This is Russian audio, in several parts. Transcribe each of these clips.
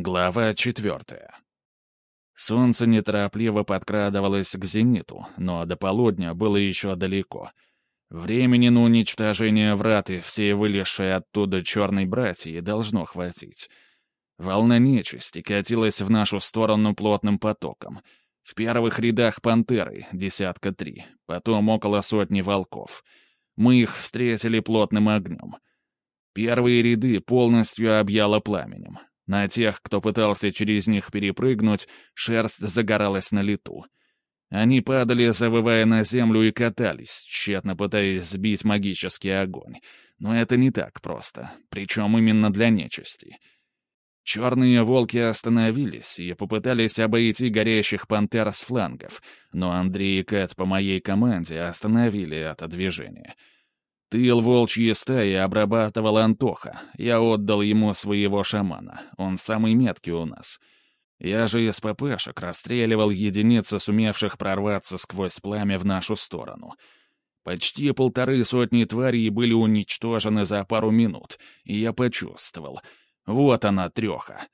Глава четвертая. Солнце неторопливо подкрадывалось к зениту, но до полудня было еще далеко. Времени на уничтожение врат и всей вылезшей оттуда черной братьи должно хватить. Волна нечисти катилась в нашу сторону плотным потоком. В первых рядах пантеры, десятка три, потом около сотни волков. Мы их встретили плотным огнем. Первые ряды полностью объяло пламенем. На тех, кто пытался через них перепрыгнуть, шерсть загоралась на лету. Они падали, завывая на землю, и катались, тщетно пытаясь сбить магический огонь. Но это не так просто, причем именно для нечисти. Черные волки остановились и попытались обойти горящих пантер с флангов, но Андрей и Кэт по моей команде остановили это движение — Тыл волчьей стаи обрабатывал Антоха. Я отдал ему своего шамана. Он самый меткий у нас. Я же из ППшек расстреливал единицы, сумевших прорваться сквозь пламя в нашу сторону. Почти полторы сотни тварей были уничтожены за пару минут, и я почувствовал. Вот она, треха.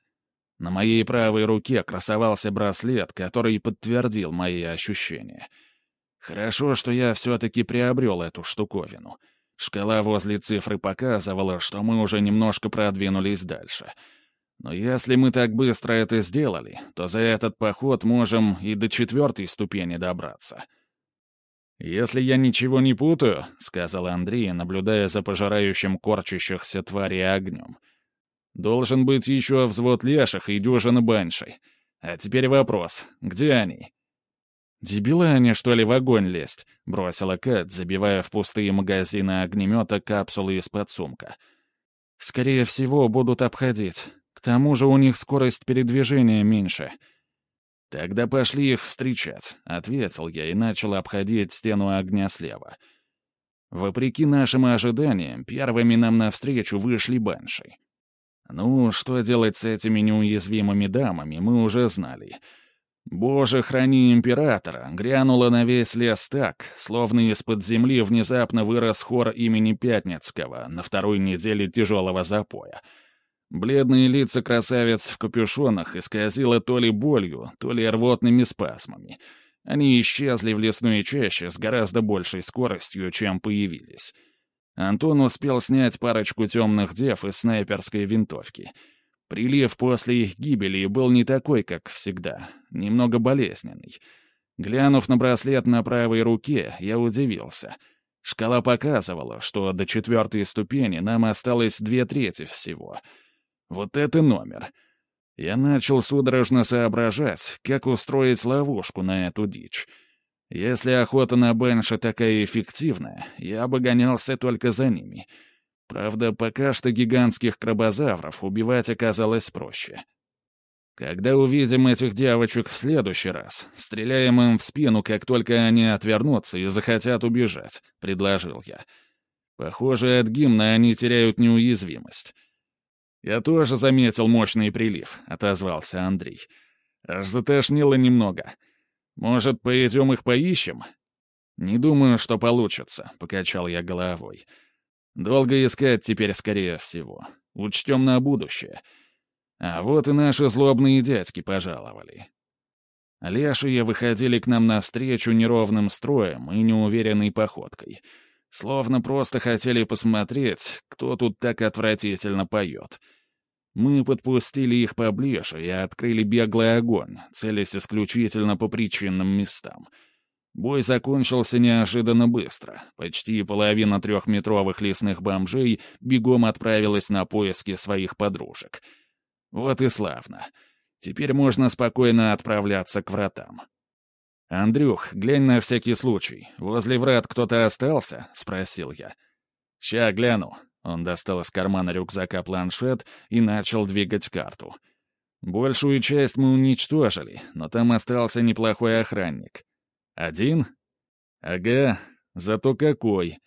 На моей правой руке красовался браслет, который подтвердил мои ощущения. Хорошо, что я все-таки приобрел эту штуковину — Шкала возле цифры показывала, что мы уже немножко продвинулись дальше. Но если мы так быстро это сделали, то за этот поход можем и до четвертой ступени добраться. «Если я ничего не путаю», — сказал Андрей, наблюдая за пожирающим корчащихся тварей огнем, «должен быть еще взвод леших и дюжина баншей. А теперь вопрос, где они?» «Дебилы они, что ли, в огонь лезть?» — бросила Кэт, забивая в пустые магазины огнемета капсулы из-под сумка. «Скорее всего, будут обходить. К тому же у них скорость передвижения меньше». «Тогда пошли их встречать», — ответил я и начал обходить стену огня слева. Вопреки нашим ожиданиям, первыми нам навстречу вышли банши. Ну, что делать с этими неуязвимыми дамами, мы уже знали — «Боже, храни императора!» грянуло на весь лес так, словно из-под земли внезапно вырос хор имени Пятницкого на второй неделе тяжелого запоя. Бледные лица красавиц в капюшонах исказило то ли болью, то ли рвотными спазмами. Они исчезли в лесной чаще с гораздо большей скоростью, чем появились. Антон успел снять парочку темных дев из снайперской винтовки — Прилив после их гибели был не такой, как всегда, немного болезненный. Глянув на браслет на правой руке, я удивился. Шкала показывала, что до четвертой ступени нам осталось две трети всего. Вот это номер. Я начал судорожно соображать, как устроить ловушку на эту дичь. Если охота на Бенша такая эффективная, я бы гонялся только за ними — Правда, пока что гигантских крабозавров убивать оказалось проще. Когда увидим этих девочек в следующий раз, стреляем им в спину, как только они отвернутся и захотят убежать, — предложил я. Похоже, от гимна они теряют неуязвимость. «Я тоже заметил мощный прилив», — отозвался Андрей. «Аж затошнило немного. Может, пойдем их поищем?» «Не думаю, что получится», — покачал я головой. Долго искать теперь, скорее всего. Учтем на будущее. А вот и наши злобные дядьки пожаловали. Лешие выходили к нам навстречу неровным строем и неуверенной походкой. Словно просто хотели посмотреть, кто тут так отвратительно поет. Мы подпустили их поближе и открыли беглый огонь, целясь исключительно по причинным местам — Бой закончился неожиданно быстро. Почти половина трехметровых лесных бомжей бегом отправилась на поиски своих подружек. Вот и славно. Теперь можно спокойно отправляться к вратам. «Андрюх, глянь на всякий случай. Возле врат кто-то остался?» — спросил я. «Ща гляну». Он достал из кармана рюкзака планшет и начал двигать карту. Большую часть мы уничтожили, но там остался неплохой охранник. «Один?» «Ага, зато какой!»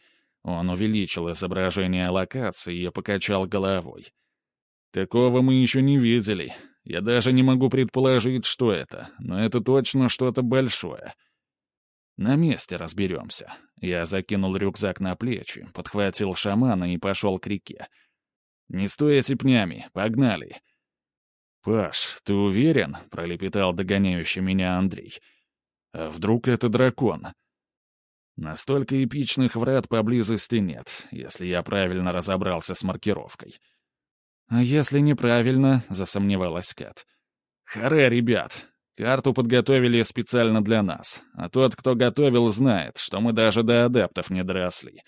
Он увеличил изображение локации и покачал головой. «Такого мы еще не видели. Я даже не могу предположить, что это, но это точно что-то большое». «На месте разберемся». Я закинул рюкзак на плечи, подхватил шамана и пошел к реке. «Не стойте пнями, погнали!» «Паш, ты уверен?» — пролепетал догоняющий меня Андрей. «А вдруг это дракон?» Настолько эпичных врат поблизости нет, если я правильно разобрался с маркировкой. «А если неправильно?» — засомневалась Кат. «Харе, ребят! Карту подготовили специально для нас, а тот, кто готовил, знает, что мы даже до адептов не доросли.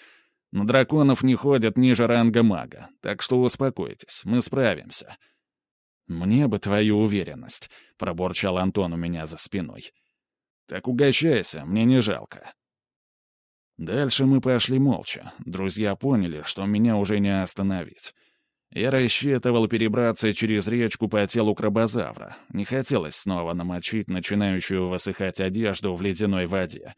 Но драконов не ходят ниже ранга мага, так что успокойтесь, мы справимся». «Мне бы твою уверенность», — пробурчал Антон у меня за спиной. «Так угощайся, мне не жалко». Дальше мы пошли молча. Друзья поняли, что меня уже не остановить. Я рассчитывал перебраться через речку по телу крабозавра. Не хотелось снова намочить начинающую высыхать одежду в ледяной воде.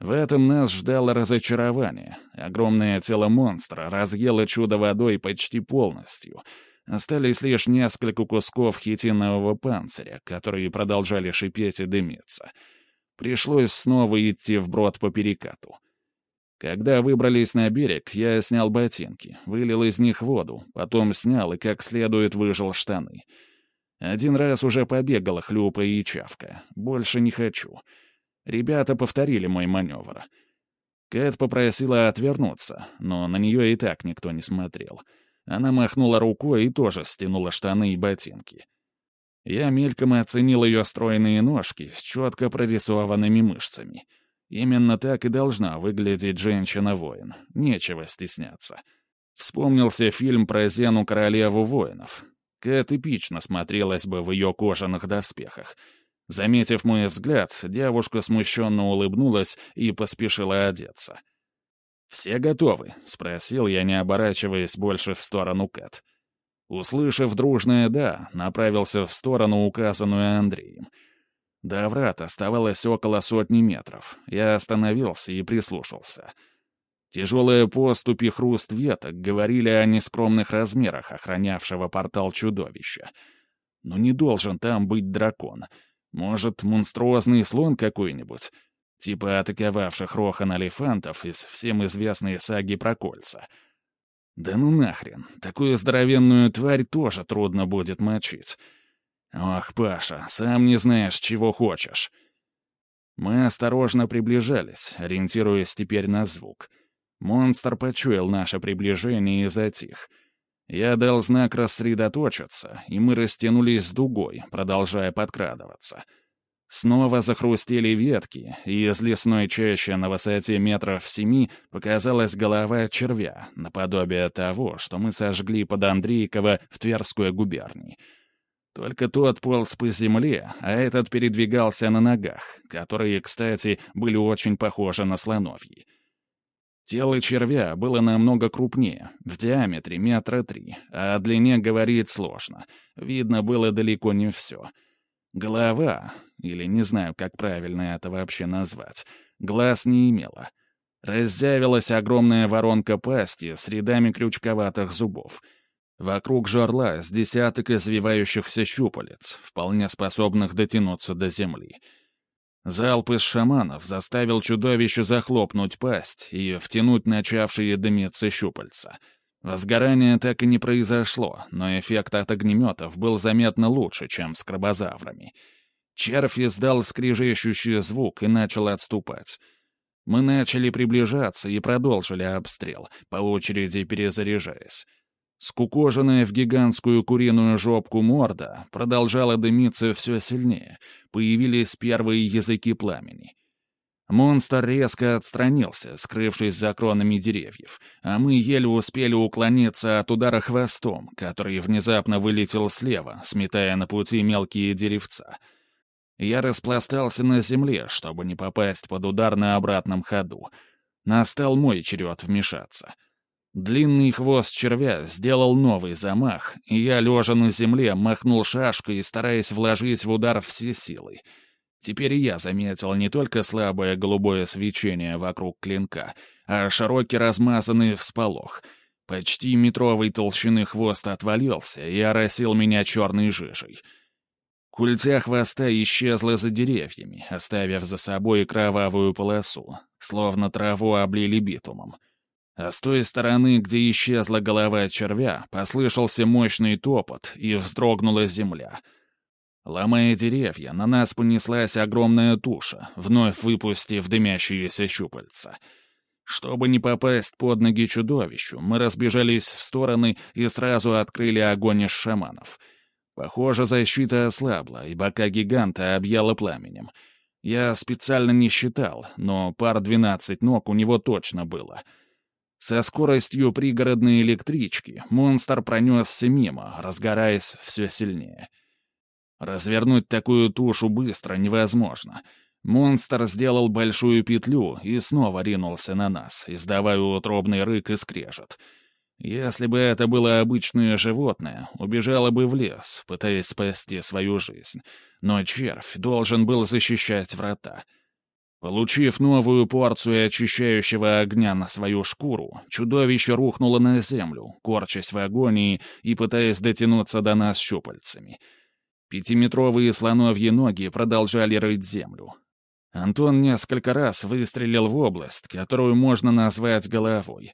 В этом нас ждало разочарование. Огромное тело монстра разъело чудо водой почти полностью. Остались лишь несколько кусков хитинового панциря, которые продолжали шипеть и дымиться. Пришлось снова идти вброд по перекату. Когда выбрались на берег, я снял ботинки, вылил из них воду, потом снял и как следует выжил штаны. Один раз уже побегала хлюпа и чавка. Больше не хочу. Ребята повторили мой маневр. Кэт попросила отвернуться, но на нее и так никто не смотрел. Она махнула рукой и тоже стянула штаны и ботинки. Я мельком оценил ее стройные ножки с четко прорисованными мышцами — Именно так и должна выглядеть женщина-воин. Нечего стесняться. Вспомнился фильм про Зену королеву воинов. Кэт эпично смотрелась бы в ее кожаных доспехах. Заметив мой взгляд, девушка смущенно улыбнулась и поспешила одеться. «Все готовы?» — спросил я, не оборачиваясь больше в сторону Кэт. Услышав дружное «да», направился в сторону, указанную Андреем — до врат оставалось около сотни метров. Я остановился и прислушался. Тяжелые поступи хруст веток говорили о нескромных размерах охранявшего портал чудовища. Но не должен там быть дракон. Может, монструозный слон какой-нибудь? Типа атаковавших Рохан Алифантов из всем известной саги про кольца. Да ну нахрен, такую здоровенную тварь тоже трудно будет мочить. «Ох, Паша, сам не знаешь, чего хочешь». Мы осторожно приближались, ориентируясь теперь на звук. Монстр почуял наше приближение и затих. Я дал знак рассредоточиться, и мы растянулись с дугой, продолжая подкрадываться. Снова захрустели ветки, и из лесной чащи на высоте метров семи показалась голова червя, наподобие того, что мы сожгли под Андрейково в Тверской губернии — только тот полз по земле, а этот передвигался на ногах, которые, кстати, были очень похожи на слоновьи. Тело червя было намного крупнее, в диаметре метра три, а о длине говорить сложно. Видно было далеко не все. Голова, или не знаю, как правильно это вообще назвать, глаз не имела. Раззявилась огромная воронка пасти с рядами крючковатых зубов — Вокруг жерла с десяток извивающихся щупалец, вполне способных дотянуться до земли. Залп из шаманов заставил чудовище захлопнуть пасть и втянуть начавшие дымиться щупальца. Возгорание так и не произошло, но эффект от огнеметов был заметно лучше, чем с крабозаврами. Червь издал скрижещущий звук и начал отступать. Мы начали приближаться и продолжили обстрел, по очереди перезаряжаясь. Скукоженная в гигантскую куриную жопку морда продолжала дымиться все сильнее. Появились первые языки пламени. Монстр резко отстранился, скрывшись за кронами деревьев, а мы еле успели уклониться от удара хвостом, который внезапно вылетел слева, сметая на пути мелкие деревца. Я распластался на земле, чтобы не попасть под удар на обратном ходу. Настал мой черед вмешаться — Длинный хвост червя сделал новый замах, и я, лежа на земле, махнул шашкой, стараясь вложить в удар все силы. Теперь я заметил не только слабое голубое свечение вокруг клинка, а широкий размазанный всполох. Почти метровой толщины хвост отвалился и оросил меня черной жижей. Культя хвоста исчезла за деревьями, оставив за собой кровавую полосу, словно траву облили битумом. А с той стороны, где исчезла голова червя, послышался мощный топот, и вздрогнула земля. Ломая деревья, на нас понеслась огромная туша, вновь выпустив дымящиеся щупальца. Чтобы не попасть под ноги чудовищу, мы разбежались в стороны и сразу открыли огонь из шаманов. Похоже, защита ослабла, и бока гиганта объяла пламенем. Я специально не считал, но пар двенадцать ног у него точно было — со скоростью пригородной электрички монстр пронесся мимо, разгораясь все сильнее. Развернуть такую тушу быстро невозможно. Монстр сделал большую петлю и снова ринулся на нас, издавая утробный рык и скрежет. Если бы это было обычное животное, убежало бы в лес, пытаясь спасти свою жизнь. Но червь должен был защищать врата — Получив новую порцию очищающего огня на свою шкуру, чудовище рухнуло на землю, корчась в агонии и пытаясь дотянуться до нас щупальцами. Пятиметровые слоновьи ноги продолжали рыть землю. Антон несколько раз выстрелил в область, которую можно назвать головой.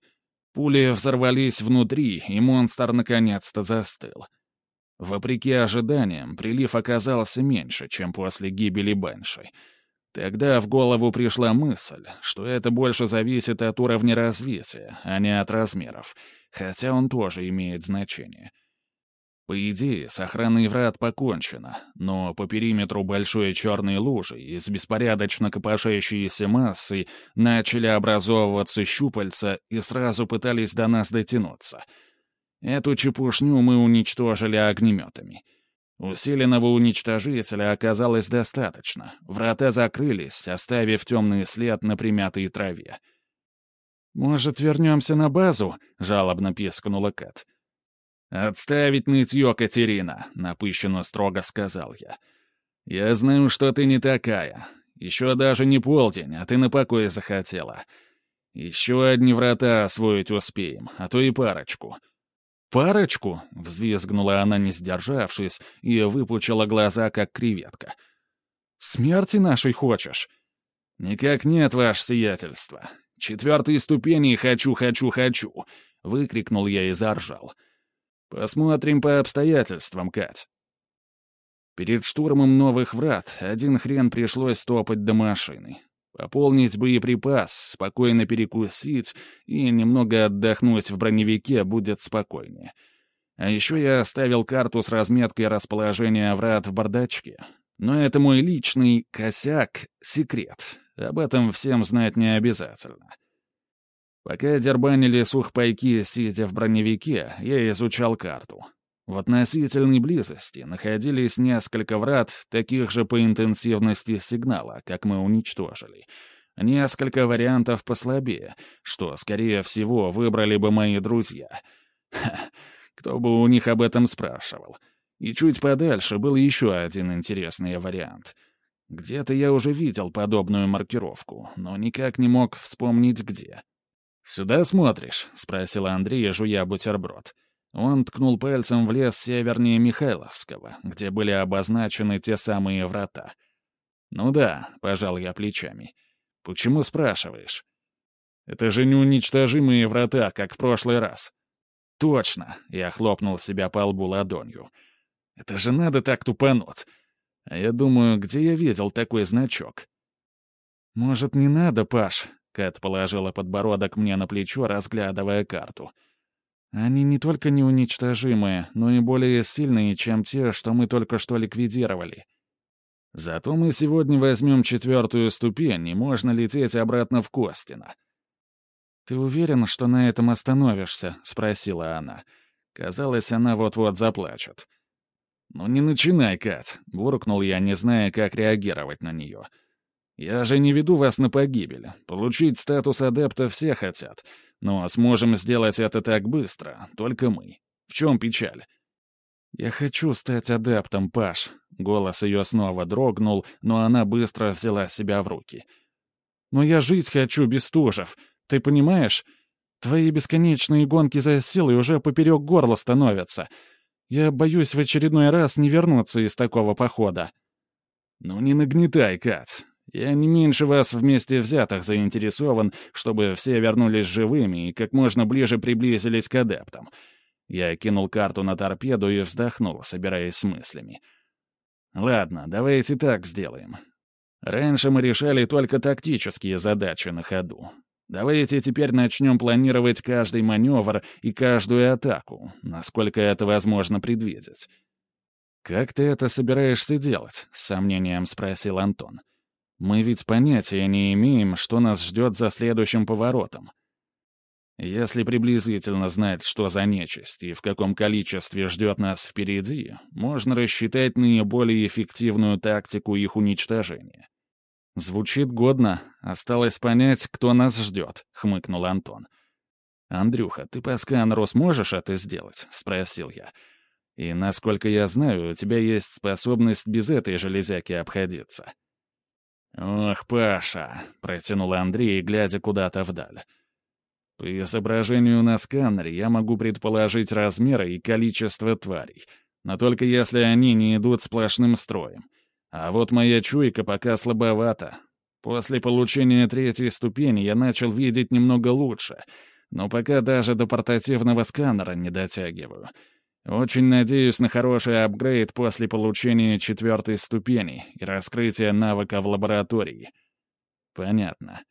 Пули взорвались внутри, и монстр наконец-то застыл. Вопреки ожиданиям, прилив оказался меньше, чем после гибели Бенши — Тогда в голову пришла мысль, что это больше зависит от уровня развития, а не от размеров, хотя он тоже имеет значение. По идее, с охраной врат покончено, но по периметру большой черной лужи из беспорядочно копошащейся массы начали образовываться щупальца и сразу пытались до нас дотянуться. Эту чепушню мы уничтожили огнеметами — Усиленного уничтожителя оказалось достаточно. Врата закрылись, оставив темный след на примятой траве. «Может, вернемся на базу?» — жалобно пискнула Кэт. «Отставить нытье, Катерина», — напыщенно строго сказал я. «Я знаю, что ты не такая. Еще даже не полдень, а ты на покое захотела. Еще одни врата освоить успеем, а то и парочку». «Парочку?» — взвизгнула она, не сдержавшись, и выпучила глаза, как креветка. «Смерти нашей хочешь?» «Никак нет, ваше сиятельство. Четвертой ступени «хочу, хочу, хочу», — выкрикнул я и заржал. «Посмотрим по обстоятельствам, Кать». Перед штурмом новых врат один хрен пришлось топать до машины. Пополнить боеприпас, спокойно перекусить и немного отдохнуть в броневике будет спокойнее. А еще я оставил карту с разметкой расположения врат в бардачке. Но это мой личный косяк, секрет. Об этом всем знать не обязательно. Пока дербанили сухпайки, сидя в броневике, я изучал карту. В относительной близости находились несколько врат, таких же по интенсивности сигнала, как мы уничтожили. Несколько вариантов послабее, что, скорее всего, выбрали бы мои друзья. Ха, кто бы у них об этом спрашивал. И чуть подальше был еще один интересный вариант. Где-то я уже видел подобную маркировку, но никак не мог вспомнить где. «Сюда смотришь?» — спросил Андрей, жуя бутерброд. Он ткнул пальцем в лес севернее Михайловского, где были обозначены те самые врата. «Ну да», — пожал я плечами. «Почему спрашиваешь?» «Это же неуничтожимые врата, как в прошлый раз». «Точно!» — я хлопнул себя по лбу ладонью. «Это же надо так тупануть!» А я думаю, где я видел такой значок? «Может, не надо, Паш?» — Кэт положила подбородок мне на плечо, разглядывая карту. «Может, они не только неуничтожимые, но и более сильные, чем те, что мы только что ликвидировали. Зато мы сегодня возьмем четвертую ступень, и можно лететь обратно в Костино. «Ты уверен, что на этом остановишься?» — спросила она. Казалось, она вот-вот заплачет. «Ну не начинай, Кать», — буркнул я, не зная, как реагировать на нее. «Я же не веду вас на погибель. Получить статус адепта все хотят. Но сможем сделать это так быстро, только мы. В чем печаль? «Я хочу стать адептом, Паш». Голос ее снова дрогнул, но она быстро взяла себя в руки. «Но я жить хочу, Бестужев. Ты понимаешь? Твои бесконечные гонки за силой уже поперек горла становятся. Я боюсь в очередной раз не вернуться из такого похода». «Ну не нагнетай, Кат. Я не меньше вас вместе взятых заинтересован, чтобы все вернулись живыми и как можно ближе приблизились к адептам. Я кинул карту на торпеду и вздохнул, собираясь с мыслями. Ладно, давайте так сделаем. Раньше мы решали только тактические задачи на ходу. Давайте теперь начнем планировать каждый маневр и каждую атаку, насколько это возможно предвидеть. «Как ты это собираешься делать?» — с сомнением спросил Антон. «Мы ведь понятия не имеем, что нас ждет за следующим поворотом. Если приблизительно знать, что за нечисть и в каком количестве ждет нас впереди, можно рассчитать наиболее эффективную тактику их уничтожения. «Звучит годно. Осталось понять, кто нас ждет», — хмыкнул Антон. «Андрюха, ты по сканеру сможешь это сделать?» — спросил я. «И, насколько я знаю, у тебя есть способность без этой железяки обходиться». «Ох, Паша!» — протянул Андрей, глядя куда-то вдаль. «По изображению на сканере я могу предположить размеры и количество тварей, но только если они не идут сплошным строем. А вот моя чуйка пока слабовата. После получения третьей ступени я начал видеть немного лучше, но пока даже до портативного сканера не дотягиваю. Очень надеюсь на хороший апгрейд после получения четвертой ступени и раскрытия навыка в лаборатории. Понятно.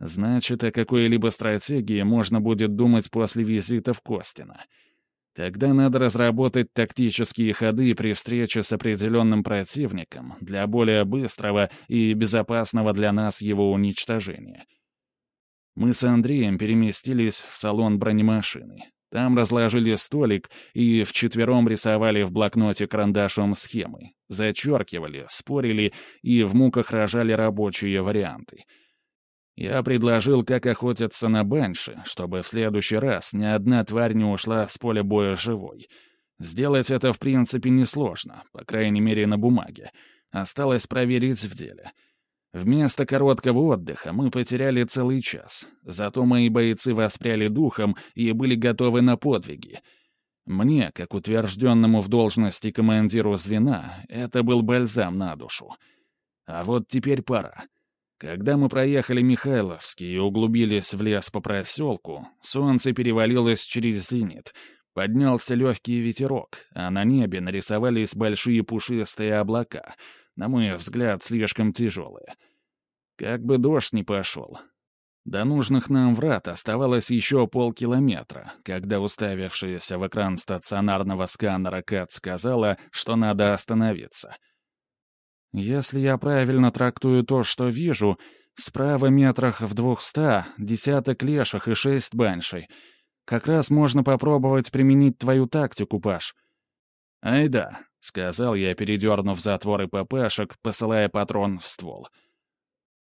Значит, о какой-либо стратегии можно будет думать после визита в Костина. Тогда надо разработать тактические ходы при встрече с определенным противником для более быстрого и безопасного для нас его уничтожения. Мы с Андреем переместились в салон бронемашины. Там разложили столик и вчетвером рисовали в блокноте карандашом схемы, зачеркивали, спорили и в муках рожали рабочие варианты — я предложил, как охотиться на банши, чтобы в следующий раз ни одна тварь не ушла с поля боя живой. Сделать это, в принципе, несложно, по крайней мере, на бумаге. Осталось проверить в деле. Вместо короткого отдыха мы потеряли целый час. Зато мои бойцы воспряли духом и были готовы на подвиги. Мне, как утвержденному в должности командиру звена, это был бальзам на душу. А вот теперь пора. Когда мы проехали Михайловский и углубились в лес по проселку, солнце перевалилось через зенит, поднялся легкий ветерок, а на небе нарисовались большие пушистые облака, на мой взгляд, слишком тяжелые. Как бы дождь не пошел. До нужных нам врат оставалось еще полкилометра, когда уставившаяся в экран стационарного сканера Кэт сказала, что надо остановиться — если я правильно трактую то, что вижу, справа метрах в двухста, десяток леших и шесть баншей. Как раз можно попробовать применить твою тактику, Паш. «Ай да», — сказал я, передернув затворы ППшек, посылая патрон в ствол.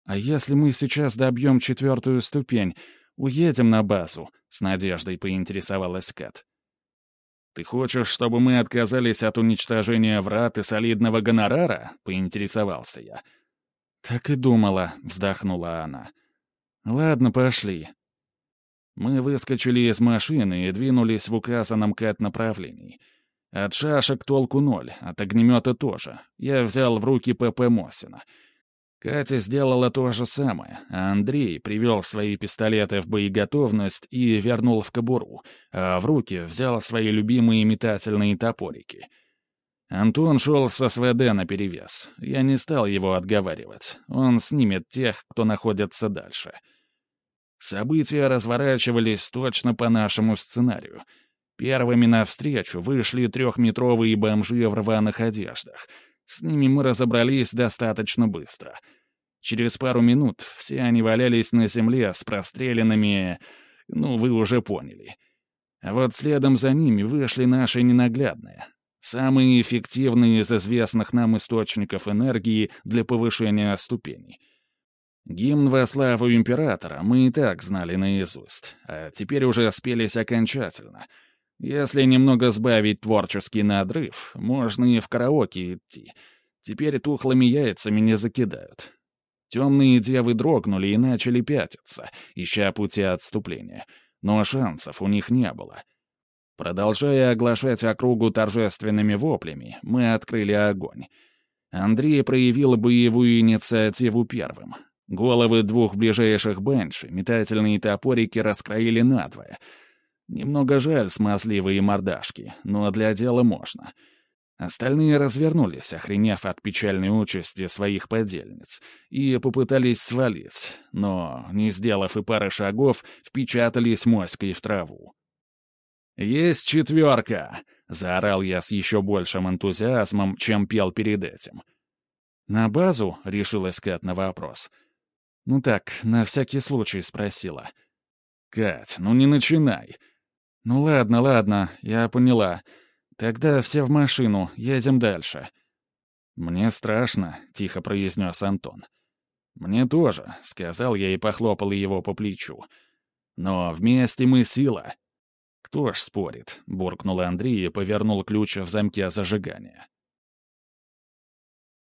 «А если мы сейчас добьем четвертую ступень, уедем на базу?» — с надеждой поинтересовалась Кэт. «Ты хочешь, чтобы мы отказались от уничтожения врат и солидного гонорара?» — поинтересовался я. «Так и думала», — вздохнула она. «Ладно, пошли». Мы выскочили из машины и двинулись в указанном Кэт направлении. От шашек толку ноль, от огнемета тоже. Я взял в руки ПП Мосина — Катя сделала то же самое, а Андрей привел свои пистолеты в боеготовность и вернул в кобуру, а в руки взял свои любимые метательные топорики. Антон шел со СВД наперевес. Я не стал его отговаривать. Он снимет тех, кто находится дальше. События разворачивались точно по нашему сценарию. Первыми навстречу вышли трехметровые бомжи в рваных одеждах — с ними мы разобрались достаточно быстро. Через пару минут все они валялись на земле с простреленными... Ну, вы уже поняли. А вот следом за ними вышли наши ненаглядные. Самые эффективные из известных нам источников энергии для повышения ступеней. Гимн во славу императора мы и так знали наизусть, а теперь уже спелись окончательно — если немного сбавить творческий надрыв, можно и в караоке идти. Теперь тухлыми яйцами не закидают. Темные девы дрогнули и начали пятиться, ища пути отступления. Но шансов у них не было. Продолжая оглашать округу торжественными воплями, мы открыли огонь. Андрей проявил боевую инициативу первым. Головы двух ближайших бенчи метательные топорики раскроили надвое. Немного жаль смазливые мордашки, но для дела можно. Остальные развернулись, охренев от печальной участи своих подельниц, и попытались свалить, но, не сделав и пары шагов, впечатались моськой в траву. «Есть четверка!» — заорал я с еще большим энтузиазмом, чем пел перед этим. «На базу?» — решилась Кэт на вопрос. «Ну так, на всякий случай спросила». «Кать, ну не начинай». «Ну ладно, ладно, я поняла. Тогда все в машину, едем дальше». «Мне страшно», — тихо произнес Антон. «Мне тоже», — сказал я и похлопал его по плечу. «Но вместе мы сила». «Кто ж спорит?» — буркнул Андрей и повернул ключ в замке зажигания.